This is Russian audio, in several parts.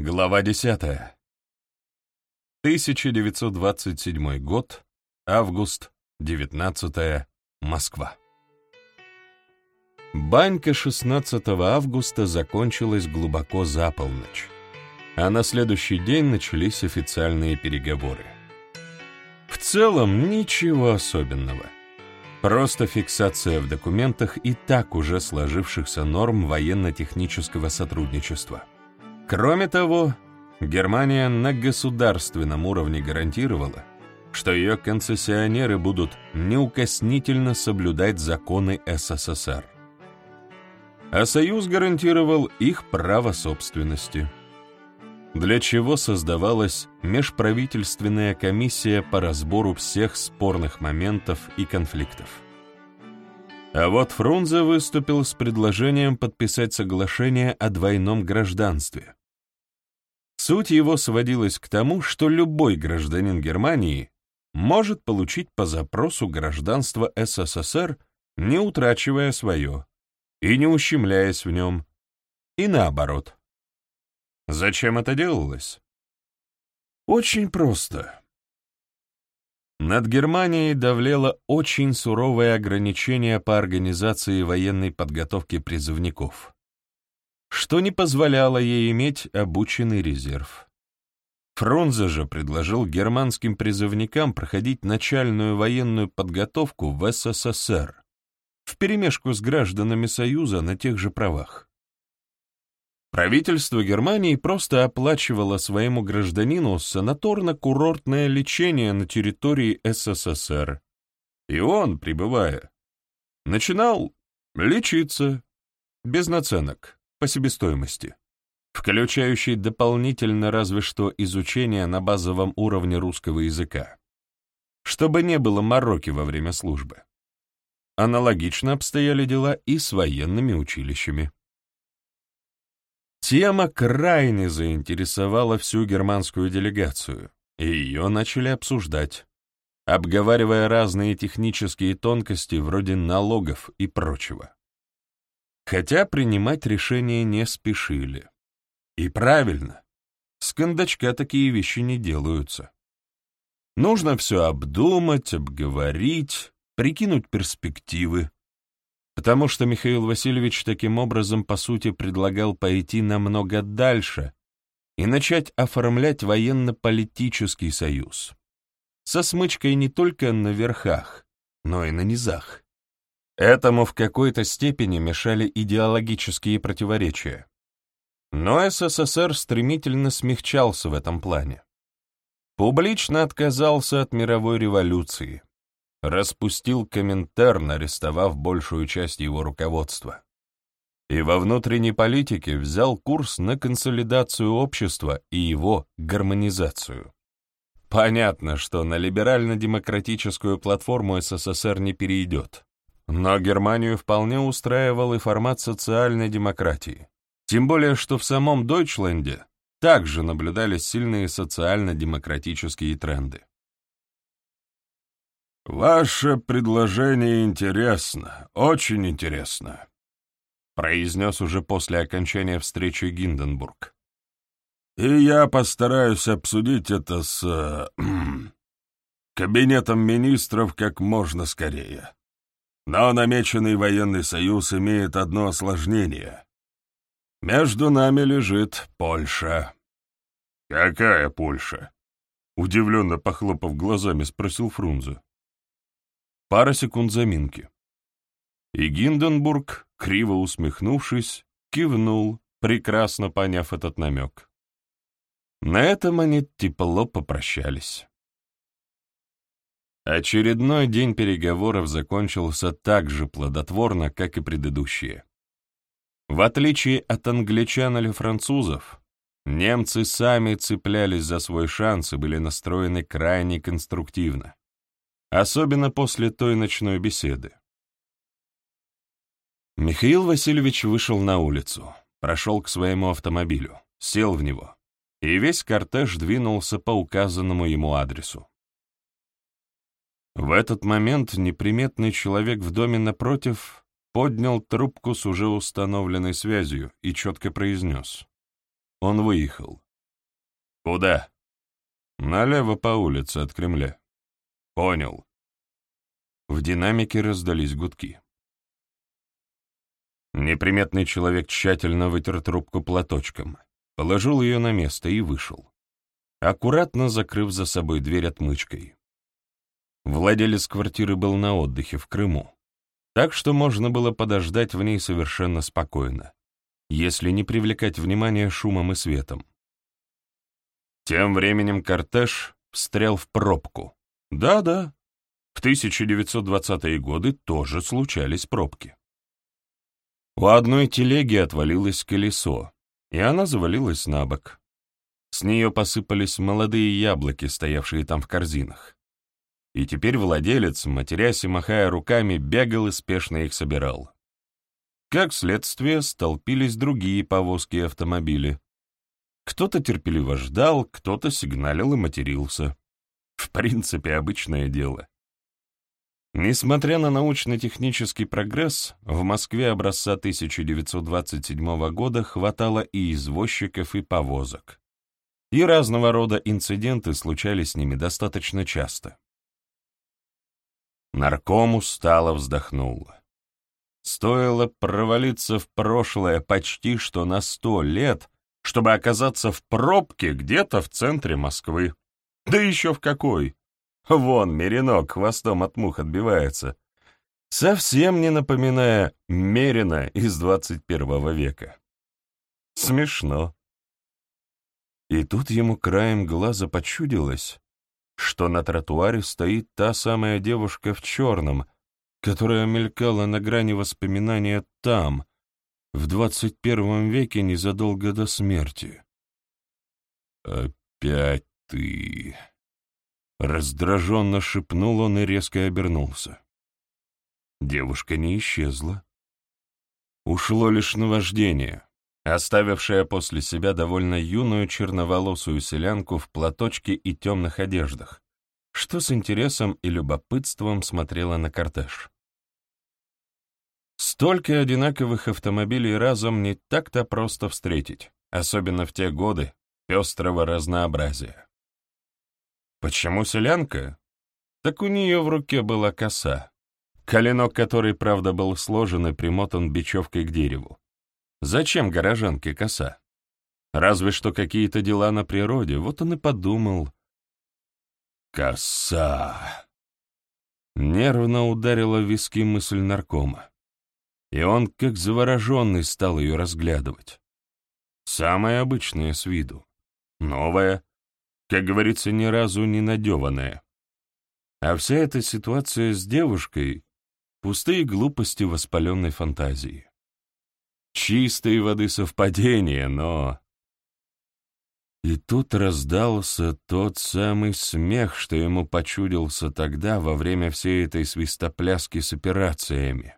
Глава 10. 1927 год, август, 19 Москва. Банька 16 августа закончилась глубоко за полночь, а на следующий день начались официальные переговоры. В целом ничего особенного. Просто фиксация в документах и так уже сложившихся норм военно-технического сотрудничества. Кроме того, Германия на государственном уровне гарантировала, что ее концессионеры будут неукоснительно соблюдать законы СССР. А Союз гарантировал их право собственности. Для чего создавалась межправительственная комиссия по разбору всех спорных моментов и конфликтов. А вот Фрунзе выступил с предложением подписать соглашение о двойном гражданстве. Суть его сводилась к тому, что любой гражданин Германии может получить по запросу гражданство СССР, не утрачивая свое и не ущемляясь в нем, и наоборот. Зачем это делалось? Очень просто. Над Германией давлело очень суровое ограничение по организации военной подготовки призывников, что не позволяло ей иметь обученный резерв. Фрунзе же предложил германским призывникам проходить начальную военную подготовку в СССР, вперемешку с гражданами Союза на тех же правах. Правительство Германии просто оплачивало своему гражданину санаторно-курортное лечение на территории СССР. И он, пребывая, начинал лечиться без наценок, по себестоимости, включающей дополнительно разве что изучение на базовом уровне русского языка, чтобы не было мороки во время службы. Аналогично обстояли дела и с военными училищами. Тема крайне заинтересовала всю германскую делегацию, и ее начали обсуждать, обговаривая разные технические тонкости вроде налогов и прочего. Хотя принимать решения не спешили. И правильно, с кондачка такие вещи не делаются. Нужно все обдумать, обговорить, прикинуть перспективы, потому что Михаил Васильевич таким образом, по сути, предлагал пойти намного дальше и начать оформлять военно-политический союз. Со смычкой не только на верхах, но и на низах. Этому в какой-то степени мешали идеологические противоречия. Но СССР стремительно смягчался в этом плане. Публично отказался от мировой революции, распустил Коминтерн, арестовав большую часть его руководства. И во внутренней политике взял курс на консолидацию общества и его гармонизацию. Понятно, что на либерально-демократическую платформу СССР не перейдет, но Германию вполне устраивал и формат социальной демократии. Тем более, что в самом Дойчленде также наблюдались сильные социально-демократические тренды. «Ваше предложение интересно, очень интересно», — произнес уже после окончания встречи Гинденбург. «И я постараюсь обсудить это с... Э, кабинетом министров как можно скорее. Но намеченный военный союз имеет одно осложнение. Между нами лежит Польша». «Какая Польша?» — удивленно похлопав глазами, спросил Фрунзе. Пара секунд заминки. И Гинденбург, криво усмехнувшись, кивнул, прекрасно поняв этот намек. На этом они тепло попрощались. Очередной день переговоров закончился так же плодотворно, как и предыдущие. В отличие от англичан или французов, немцы сами цеплялись за свой шанс и были настроены крайне конструктивно особенно после той ночной беседы. Михаил Васильевич вышел на улицу, прошел к своему автомобилю, сел в него, и весь кортеж двинулся по указанному ему адресу. В этот момент неприметный человек в доме напротив поднял трубку с уже установленной связью и четко произнес. Он выехал. Куда? Налево по улице от Кремля. Понял. В динамике раздались гудки. Неприметный человек тщательно вытер трубку платочком, положил ее на место и вышел, аккуратно закрыв за собой дверь отмычкой. Владелец квартиры был на отдыхе в Крыму, так что можно было подождать в ней совершенно спокойно, если не привлекать внимание шумом и светом. Тем временем кортеж встрял в пробку. Да-да, в 1920-е годы тоже случались пробки. У одной телеги отвалилось колесо, и она завалилась на бок. С нее посыпались молодые яблоки, стоявшие там в корзинах. И теперь владелец, матерясь и махая руками, бегал и спешно их собирал. Как следствие, столпились другие повозки и автомобили. Кто-то терпеливо ждал, кто-то сигналил и матерился. В принципе, обычное дело. Несмотря на научно-технический прогресс, в Москве образца 1927 года хватало и извозчиков, и повозок. И разного рода инциденты случались с ними достаточно часто. Нарком устало вздохнул. Стоило провалиться в прошлое почти что на сто лет, чтобы оказаться в пробке где-то в центре Москвы. Да еще в какой! Вон меринок хвостом от мух отбивается, совсем не напоминая Мерина из 21 века. Смешно. И тут ему краем глаза почудилось, что на тротуаре стоит та самая девушка в черном, которая мелькала на грани воспоминания там, в 21 веке незадолго до смерти. «Опять ты!» Раздраженно шепнул он и резко обернулся. Девушка не исчезла. Ушло лишь наваждение, оставившее после себя довольно юную черноволосую селянку в платочке и темных одеждах, что с интересом и любопытством смотрела на кортеж. Столько одинаковых автомобилей разом не так-то просто встретить, особенно в те годы пестрого разнообразия. Почему селянка? Так у нее в руке была коса, коленок которой, правда, был сложен и примотан бечевкой к дереву. Зачем горожанке коса? Разве что какие-то дела на природе, вот он и подумал. Коса. Нервно ударила в виски мысль наркома. И он, как завороженный, стал ее разглядывать. Самая обычная с виду. Новая, как говорится, ни разу не надеванная. А вся эта ситуация с девушкой — пустые глупости воспаленной фантазии. Чистой воды совпадение, но... И тут раздался тот самый смех, что ему почудился тогда во время всей этой свистопляски с операциями.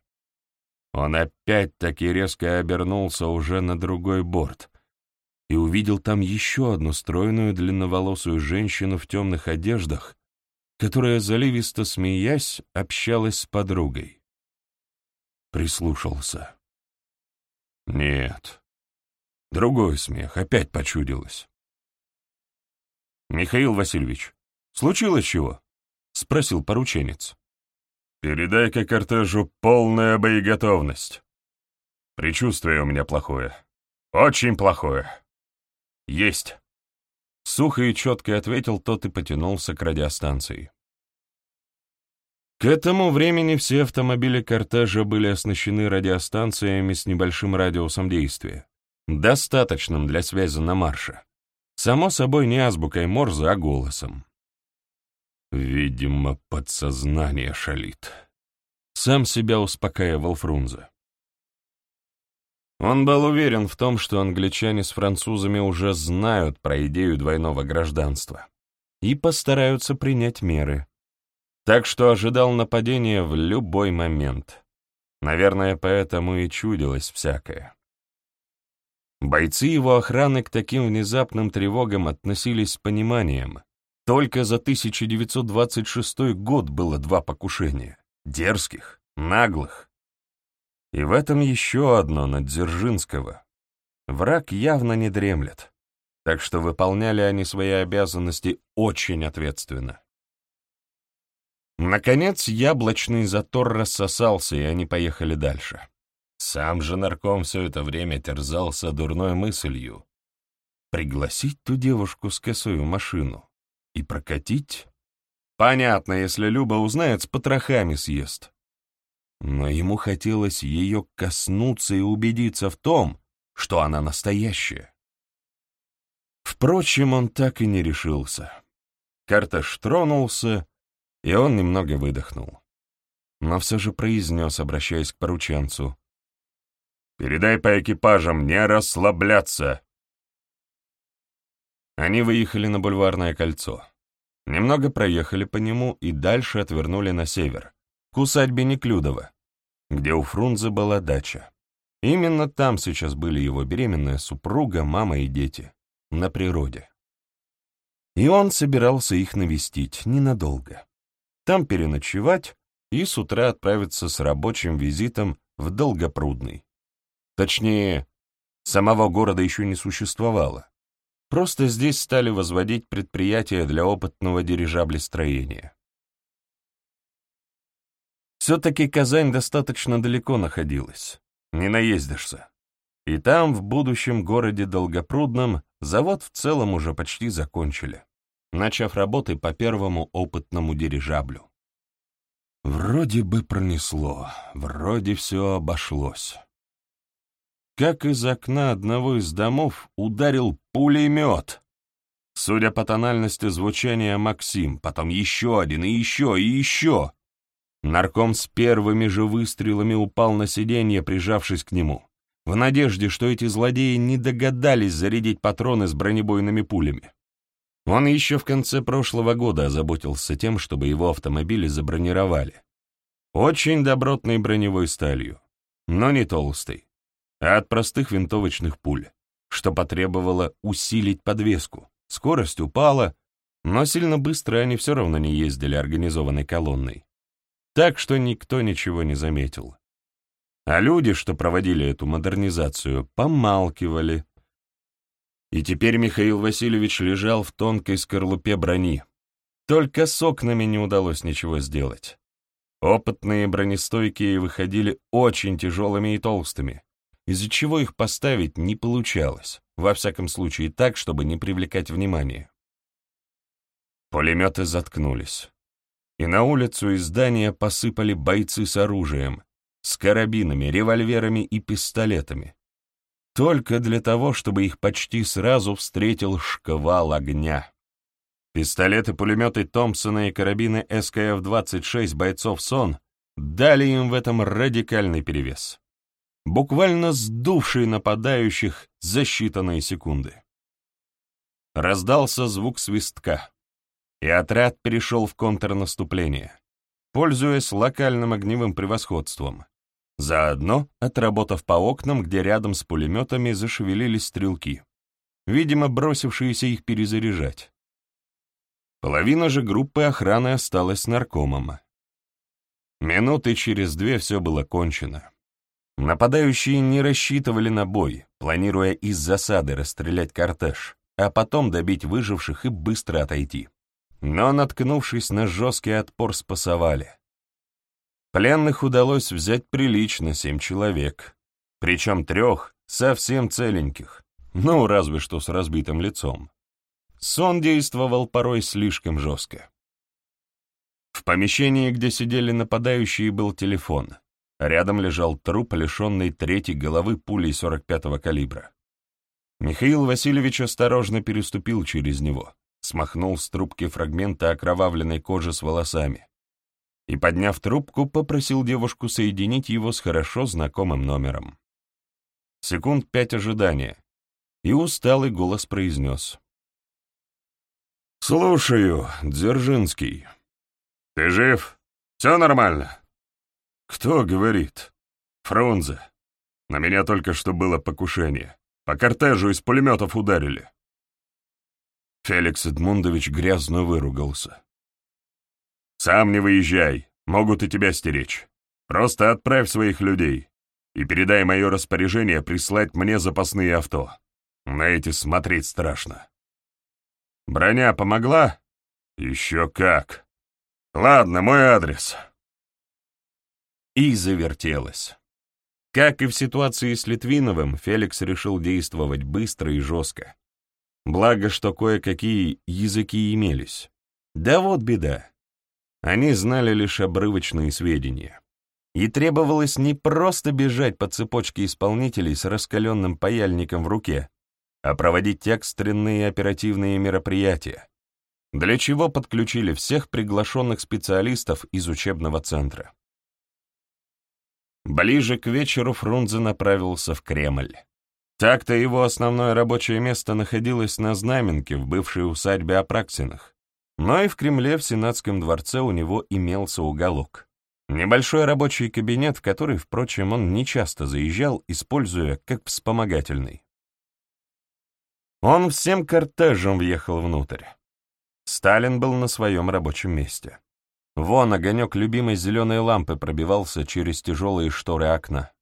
Он опять-таки резко обернулся уже на другой борт, и увидел там еще одну стройную длинноволосую женщину в темных одеждах, которая, заливисто смеясь, общалась с подругой. Прислушался. Нет. Другой смех, опять почудилось. «Михаил Васильевич, случилось чего?» — спросил порученец. «Передай-ка кортежу полная боеготовность. Причувствие у меня плохое. Очень плохое». «Есть!» Сухо и четко ответил тот и потянулся к радиостанции. К этому времени все автомобили кортежа были оснащены радиостанциями с небольшим радиусом действия, достаточным для связи на марше. Само собой, не азбукой Морзе, а голосом. Видимо, подсознание шалит. Сам себя успокаивал Фрунзе. Он был уверен в том, что англичане с французами уже знают про идею двойного гражданства и постараются принять меры. Так что ожидал нападения в любой момент. Наверное, поэтому и чудилось всякое. Бойцы его охраны к таким внезапным тревогам относились с пониманием. Только за 1926 год было два покушения. Дерзких, наглых, и в этом еще одно на Дзержинского. Враг явно не дремлет. так что выполняли они свои обязанности очень ответственно. Наконец яблочный затор рассосался, и они поехали дальше. Сам же нарком все это время терзался дурной мыслью. Пригласить ту девушку с косой в машину и прокатить? Понятно, если Люба узнает, с потрохами съест. Но ему хотелось ее коснуться и убедиться в том, что она настоящая. Впрочем, он так и не решился. Карташ тронулся, и он немного выдохнул. Но все же произнес, обращаясь к порученцу. «Передай по экипажам не расслабляться!» Они выехали на бульварное кольцо. Немного проехали по нему и дальше отвернули на север, к усадьбе Неклюдова, где у Фрунзе была дача. Именно там сейчас были его беременная супруга, мама и дети, на природе. И он собирался их навестить ненадолго. Там переночевать и с утра отправиться с рабочим визитом в Долгопрудный. Точнее, самого города еще не существовало. Просто здесь стали возводить предприятия для опытного дирижаблестроения. Все-таки Казань достаточно далеко находилась, не наездишься. И там, в будущем городе Долгопрудном, завод в целом уже почти закончили, начав работы по первому опытному дирижаблю. Вроде бы пронесло, вроде все обошлось как из окна одного из домов ударил пулемет. Судя по тональности звучания Максим, потом еще один, и еще, и еще. Нарком с первыми же выстрелами упал на сиденье, прижавшись к нему, в надежде, что эти злодеи не догадались зарядить патроны с бронебойными пулями. Он еще в конце прошлого года озаботился тем, чтобы его автомобили забронировали. Очень добротной броневой сталью, но не толстой а от простых винтовочных пуль, что потребовало усилить подвеску. Скорость упала, но сильно быстро они все равно не ездили организованной колонной. Так что никто ничего не заметил. А люди, что проводили эту модернизацию, помалкивали. И теперь Михаил Васильевич лежал в тонкой скорлупе брони. Только с окнами не удалось ничего сделать. Опытные бронестойкие выходили очень тяжелыми и толстыми, из-за чего их поставить не получалось, во всяком случае так, чтобы не привлекать внимания. Пулеметы заткнулись, и на улицу из здания посыпали бойцы с оружием, с карабинами, револьверами и пистолетами, только для того, чтобы их почти сразу встретил шквал огня. Пистолеты-пулеметы Томпсона и карабины СКФ-26 бойцов СОН дали им в этом радикальный перевес буквально сдувший нападающих за считанные секунды. Раздался звук свистка, и отряд перешел в контрнаступление, пользуясь локальным огневым превосходством, заодно отработав по окнам, где рядом с пулеметами зашевелились стрелки, видимо, бросившиеся их перезаряжать. Половина же группы охраны осталась наркомом. Минуты через две все было кончено. Нападающие не рассчитывали на бой, планируя из засады расстрелять кортеж, а потом добить выживших и быстро отойти. Но, наткнувшись на жесткий отпор, спасовали. Пленных удалось взять прилично семь человек, причем трех совсем целеньких, ну, разве что с разбитым лицом. Сон действовал порой слишком жестко. В помещении, где сидели нападающие, был телефон — Рядом лежал труп, лишенный третьей головы пулей 45-го калибра. Михаил Васильевич осторожно переступил через него, смахнул с трубки фрагменты окровавленной кожи с волосами и, подняв трубку, попросил девушку соединить его с хорошо знакомым номером. Секунд пять ожидания, и усталый голос произнес. «Слушаю, Дзержинский. Ты жив? Все нормально?» «Кто говорит?» «Фрунзе. На меня только что было покушение. По кортежу из пулеметов ударили». Феликс Эдмундович грязно выругался. «Сам не выезжай, могут и тебя стеречь. Просто отправь своих людей и передай мое распоряжение прислать мне запасные авто. На эти смотреть страшно. Броня помогла? Еще как. Ладно, мой адрес. И завертелось. Как и в ситуации с Литвиновым, Феликс решил действовать быстро и жестко. Благо, что кое-какие языки имелись. Да вот беда. Они знали лишь обрывочные сведения. И требовалось не просто бежать по цепочке исполнителей с раскаленным паяльником в руке, а проводить экстренные оперативные мероприятия, для чего подключили всех приглашенных специалистов из учебного центра. Ближе к вечеру Фрунзе направился в Кремль. Так-то его основное рабочее место находилось на Знаменке в бывшей усадьбе Апраксиных, но и в Кремле в Сенатском дворце у него имелся уголок. Небольшой рабочий кабинет, в который, впрочем, он нечасто заезжал, используя как вспомогательный. Он всем кортежем въехал внутрь. Сталин был на своем рабочем месте. Вон огонек любимой зеленой лампы пробивался через тяжелые шторы окна.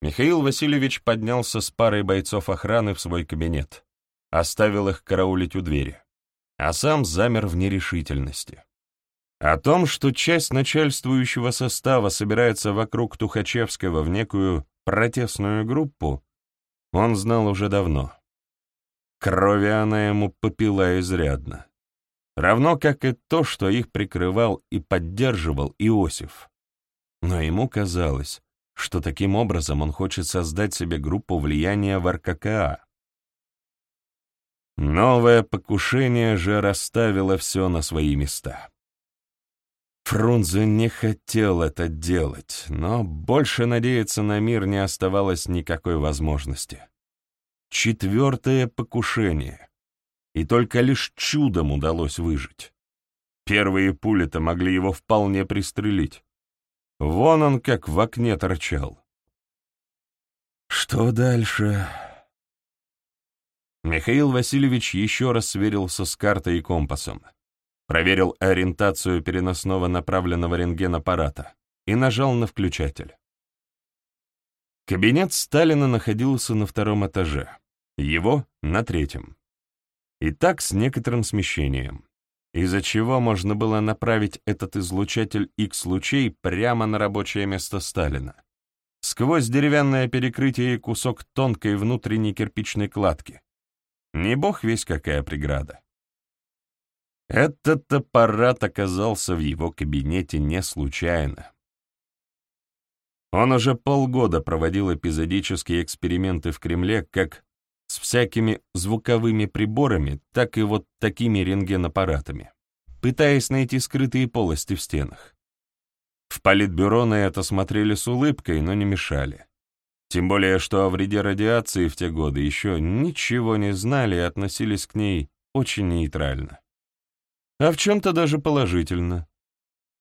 Михаил Васильевич поднялся с парой бойцов охраны в свой кабинет, оставил их караулить у двери а сам замер в нерешительности. О том, что часть начальствующего состава собирается вокруг Тухачевского в некую протестную группу, он знал уже давно. Крови она ему попила изрядно. Равно как и то, что их прикрывал и поддерживал Иосиф. Но ему казалось, что таким образом он хочет создать себе группу влияния в РККА, Новое покушение же расставило все на свои места. Фрунзе не хотел это делать, но больше надеяться на мир не оставалось никакой возможности. Четвертое покушение. И только лишь чудом удалось выжить. Первые пули-то могли его вполне пристрелить. Вон он как в окне торчал. Что дальше? Михаил Васильевич еще раз сверился с картой и компасом, проверил ориентацию переносного направленного рентгенаппарата и нажал на включатель. Кабинет Сталина находился на втором этаже, его — на третьем. И так с некоторым смещением, из-за чего можно было направить этот излучатель X-лучей прямо на рабочее место Сталина, сквозь деревянное перекрытие и кусок тонкой внутренней кирпичной кладки, не бог весь какая преграда. Этот аппарат оказался в его кабинете не случайно. Он уже полгода проводил эпизодические эксперименты в Кремле как с всякими звуковыми приборами, так и вот такими рентгенаппаратами, пытаясь найти скрытые полости в стенах. В политбюро на это смотрели с улыбкой, но не мешали. Тем более, что о вреде радиации в те годы еще ничего не знали и относились к ней очень нейтрально. А в чем-то даже положительно.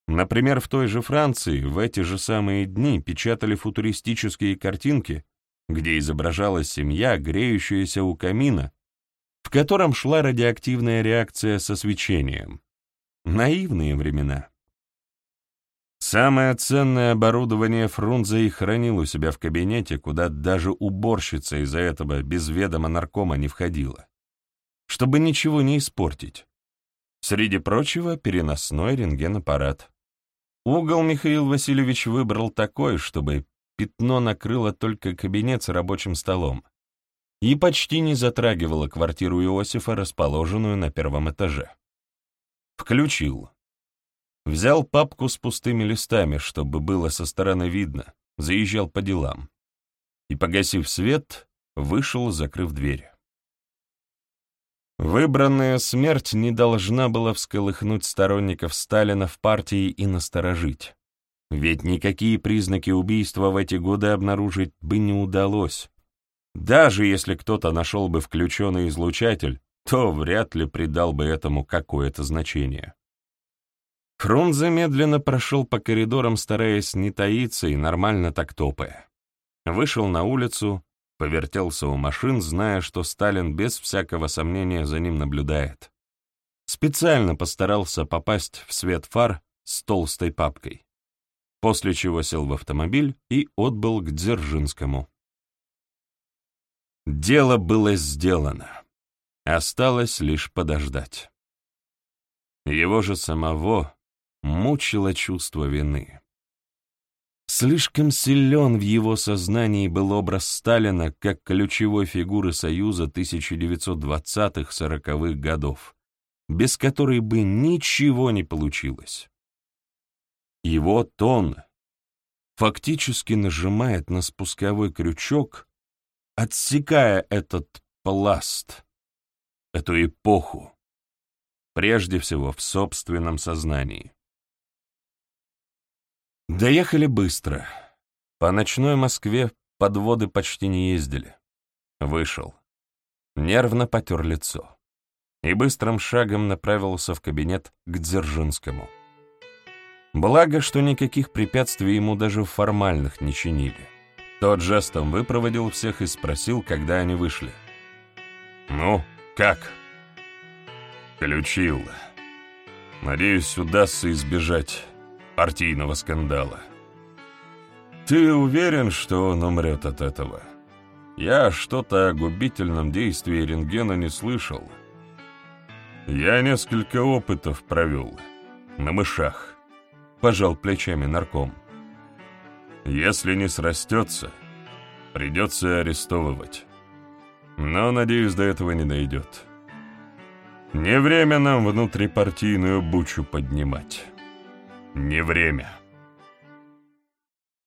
Например, в той же Франции в эти же самые дни печатали футуристические картинки, где изображалась семья, греющаяся у камина, в котором шла радиоактивная реакция со свечением. Наивные времена. Самое ценное оборудование Фрунзе и хранил у себя в кабинете, куда даже уборщица из-за этого без ведома наркома не входила, чтобы ничего не испортить. Среди прочего, переносной рентгенаппарат. Угол Михаил Васильевич выбрал такой, чтобы пятно накрыло только кабинет с рабочим столом и почти не затрагивало квартиру Иосифа, расположенную на первом этаже. Включил. Взял папку с пустыми листами, чтобы было со стороны видно, заезжал по делам. И, погасив свет, вышел, закрыв дверь. Выбранная смерть не должна была всколыхнуть сторонников Сталина в партии и насторожить. Ведь никакие признаки убийства в эти годы обнаружить бы не удалось. Даже если кто-то нашел бы включенный излучатель, то вряд ли придал бы этому какое-то значение. Фрунзе медленно прошел по коридорам, стараясь не таиться и нормально так топая. Вышел на улицу, повертелся у машин, зная, что Сталин без всякого сомнения за ним наблюдает. Специально постарался попасть в свет фар с толстой папкой, после чего сел в автомобиль и отбыл к Дзержинскому. Дело было сделано. Осталось лишь подождать. Его же самого мучило чувство вины. Слишком силен в его сознании был образ Сталина как ключевой фигуры Союза 1920-40-х годов, без которой бы ничего не получилось. Его тон фактически нажимает на спусковой крючок, отсекая этот пласт, эту эпоху, прежде всего в собственном сознании. Доехали быстро. По ночной Москве подводы почти не ездили. Вышел. Нервно потер лицо. И быстрым шагом направился в кабинет к Дзержинскому. Благо, что никаких препятствий ему даже формальных не чинили. Тот жестом выпроводил всех и спросил, когда они вышли. «Ну, как?» «Ключил. Надеюсь, удастся избежать партийного скандала. Ты уверен, что он умрет от этого? Я что-то о губительном действии рентгена не слышал. Я несколько опытов провел. На мышах. Пожал плечами нарком. Если не срастется, придется арестовывать. Но, надеюсь, до этого не дойдет. Не время нам внутрипартийную бучу поднимать. Не время.